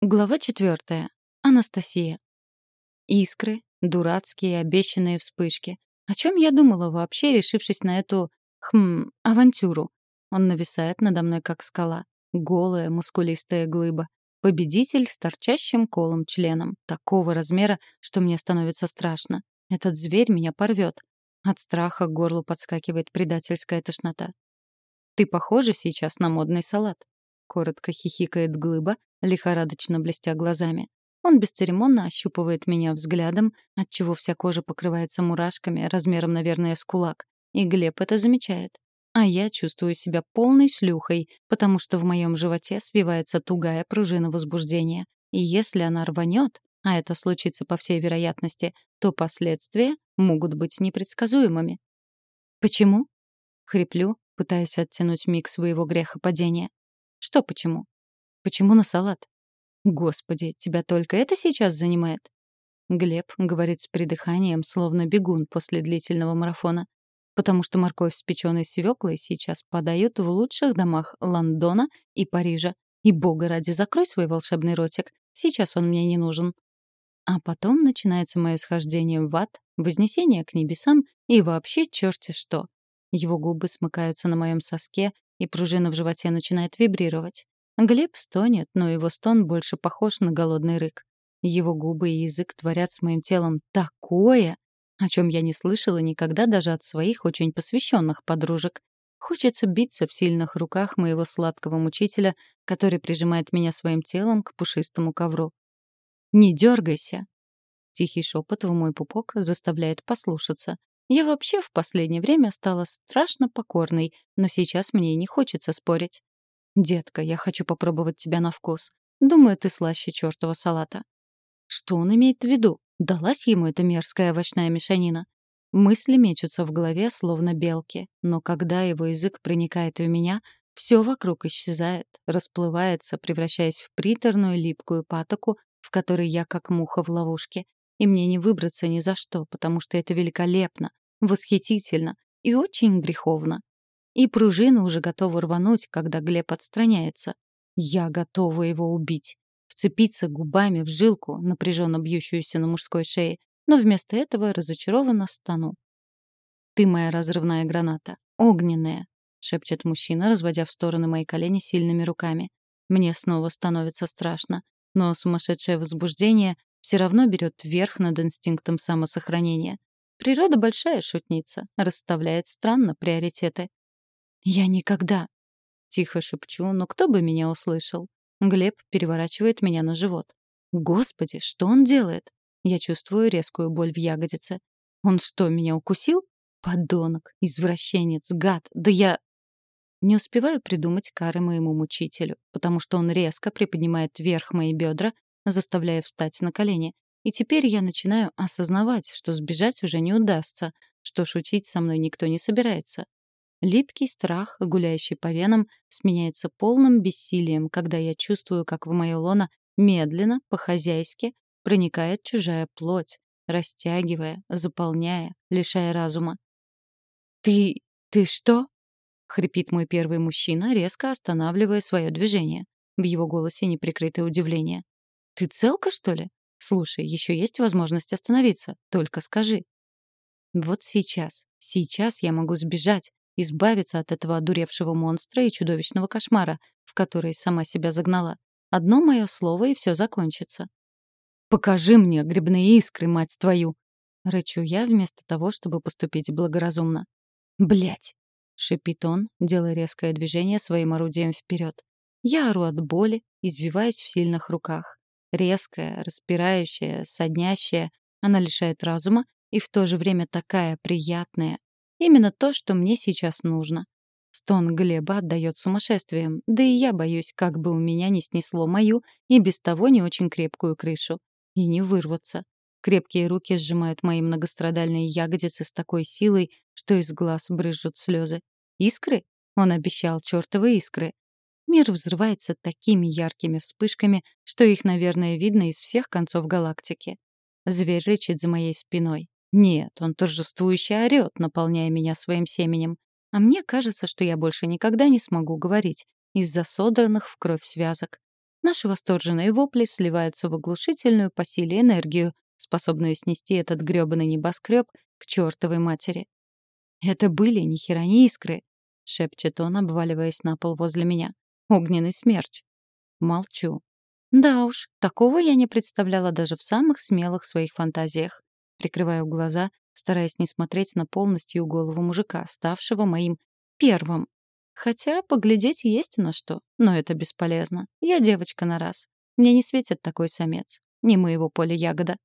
Глава четвертая. Анастасия. Искры, дурацкие обещанные вспышки. О чем я думала вообще, решившись на эту, хм, авантюру? Он нависает надо мной, как скала. Голая, мускулистая глыба. Победитель с торчащим колом членом. Такого размера, что мне становится страшно. Этот зверь меня порвет. От страха к горлу подскакивает предательская тошнота. «Ты похожа сейчас на модный салат», — коротко хихикает глыба, лихорадочно блестя глазами. Он бесцеремонно ощупывает меня взглядом, отчего вся кожа покрывается мурашками, размером, наверное, с кулак. И Глеб это замечает. А я чувствую себя полной шлюхой, потому что в моем животе свивается тугая пружина возбуждения. И если она рванет, а это случится по всей вероятности, то последствия могут быть непредсказуемыми. «Почему?» — хриплю, пытаясь оттянуть миг своего греха падения. «Что почему?» Почему на салат? Господи, тебя только это сейчас занимает? Глеб говорит с придыханием, словно бегун после длительного марафона. Потому что морковь с печеной свеклой сейчас подают в лучших домах Лондона и Парижа. И, бога ради, закрой свой волшебный ротик. Сейчас он мне не нужен. А потом начинается мое схождение в ад, вознесение к небесам и вообще черти что. Его губы смыкаются на моем соске, и пружина в животе начинает вибрировать. Глеб стонет, но его стон больше похож на голодный рык. Его губы и язык творят с моим телом такое, о чем я не слышала никогда даже от своих очень посвященных подружек. Хочется биться в сильных руках моего сладкого мучителя, который прижимает меня своим телом к пушистому ковру. «Не дергайся!» Тихий шепот в мой пупок заставляет послушаться. Я вообще в последнее время стала страшно покорной, но сейчас мне не хочется спорить. «Детка, я хочу попробовать тебя на вкус. Думаю, ты слаще чертова салата». Что он имеет в виду? Далась ему эта мерзкая овощная мешанина? Мысли мечутся в голове, словно белки, но когда его язык проникает в меня, все вокруг исчезает, расплывается, превращаясь в приторную липкую патоку, в которой я как муха в ловушке. И мне не выбраться ни за что, потому что это великолепно, восхитительно и очень греховно. И пружина уже готова рвануть, когда Глеб отстраняется. Я готова его убить. Вцепиться губами в жилку, напряженно бьющуюся на мужской шее, но вместо этого разочарованно стану. «Ты моя разрывная граната. Огненная», — шепчет мужчина, разводя в стороны мои колени сильными руками. Мне снова становится страшно, но сумасшедшее возбуждение все равно берет верх над инстинктом самосохранения. Природа большая шутница, расставляет странно приоритеты. «Я никогда...» Тихо шепчу, но кто бы меня услышал? Глеб переворачивает меня на живот. Господи, что он делает? Я чувствую резкую боль в ягодице. Он что, меня укусил? Подонок, извращенец, гад. Да я... Не успеваю придумать кары моему мучителю, потому что он резко приподнимает вверх мои бедра, заставляя встать на колени. И теперь я начинаю осознавать, что сбежать уже не удастся, что шутить со мной никто не собирается. Липкий страх, гуляющий по венам, сменяется полным бессилием, когда я чувствую, как в моё лоно медленно, по-хозяйски, проникает чужая плоть, растягивая, заполняя, лишая разума. «Ты... ты что?» — хрипит мой первый мужчина, резко останавливая свое движение. В его голосе неприкрытое удивление. «Ты целка, что ли? Слушай, еще есть возможность остановиться. Только скажи». Вот сейчас, сейчас я могу сбежать, избавиться от этого одуревшего монстра и чудовищного кошмара, в который сама себя загнала. Одно мое слово, и все закончится. «Покажи мне грибные искры, мать твою!» — рычу я вместо того, чтобы поступить благоразумно. Блять! шипит он, делая резкое движение своим орудием вперед. Я ору от боли, извиваюсь в сильных руках. Резкая, распирающая, соднящая, она лишает разума и в то же время такая приятная, Именно то, что мне сейчас нужно. Стон Глеба отдает сумасшествием, да и я боюсь, как бы у меня не снесло мою и без того не очень крепкую крышу. И не вырваться. Крепкие руки сжимают мои многострадальные ягодицы с такой силой, что из глаз брызжут слезы. Искры? Он обещал чертовы искры. Мир взрывается такими яркими вспышками, что их, наверное, видно из всех концов галактики. Зверь рычит за моей спиной. Нет, он торжествующе орёт, наполняя меня своим семенем. А мне кажется, что я больше никогда не смогу говорить из-за содранных в кровь связок. Наши восторженные вопли сливаются в оглушительную по силе энергию, способную снести этот грёбаный небоскреб к чертовой матери. «Это были ни хера не искры», — шепчет он, обваливаясь на пол возле меня. «Огненный смерч». Молчу. Да уж, такого я не представляла даже в самых смелых своих фантазиях. Прикрываю глаза, стараясь не смотреть на полностью голову мужика, ставшего моим первым. Хотя поглядеть есть на что, но это бесполезно. Я девочка на раз. Мне не светит такой самец. Не моего поля ягода.